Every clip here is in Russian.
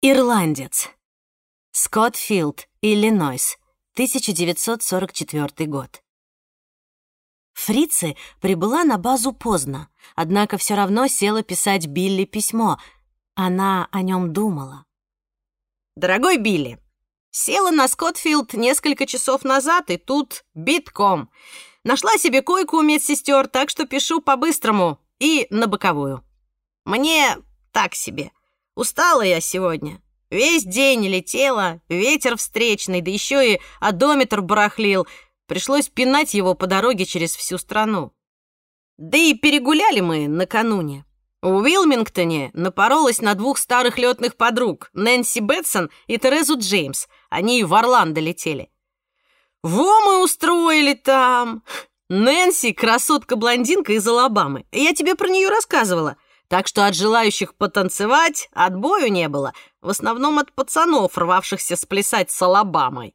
Ирландец. Скоттфилд, Иллинойс, 1944 год. Фрицы прибыла на базу поздно, однако все равно села писать Билли письмо. Она о нем думала. «Дорогой Билли, села на Скоттфилд несколько часов назад, и тут битком. Нашла себе койку у медсестер, так что пишу по-быстрому и на боковую. Мне так себе. Устала я сегодня. Весь день летела, ветер встречный, да еще и одометр барахлил. Пришлось пинать его по дороге через всю страну. Да и перегуляли мы накануне. В Уилмингтоне напоролась на двух старых летных подруг, Нэнси Бетсон и Терезу Джеймс. Они в Орландо летели. Во мы устроили там! Нэнси — красотка-блондинка из Алабамы. Я тебе про нее рассказывала — так что от желающих потанцевать отбою не было, в основном от пацанов, рвавшихся сплясать с Алабамой.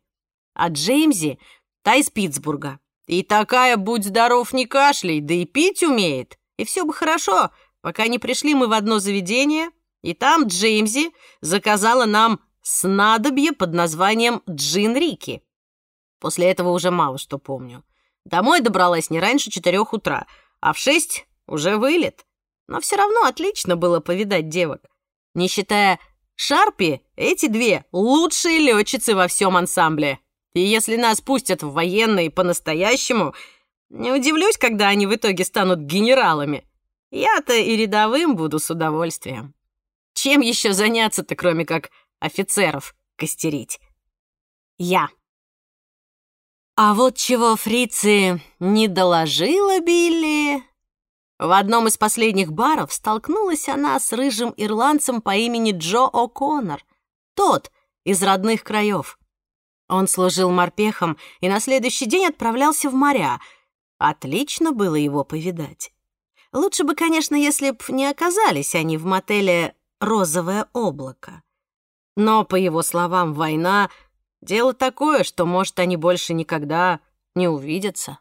А Джеймзи — та из Питтсбурга. И такая, будь здоров, не кашляй, да и пить умеет. И все бы хорошо, пока не пришли мы в одно заведение, и там Джеймзи заказала нам снадобье под названием Джин Рики. После этого уже мало что помню. Домой добралась не раньше четырех утра, а в шесть уже вылет. Но все равно отлично было повидать девок. Не считая Шарпи, эти две лучшие летчицы во всем ансамбле. И если нас пустят в военные по-настоящему, не удивлюсь, когда они в итоге станут генералами. Я-то и рядовым буду с удовольствием. Чем еще заняться-то, кроме как офицеров костерить? Я. А вот чего фрицы не доложила Билли, в одном из последних баров столкнулась она с рыжим ирландцем по имени Джо О'Коннор, тот из родных краев. Он служил морпехом и на следующий день отправлялся в моря. Отлично было его повидать. Лучше бы, конечно, если б не оказались они в мотеле «Розовое облако». Но, по его словам, война — дело такое, что, может, они больше никогда не увидятся.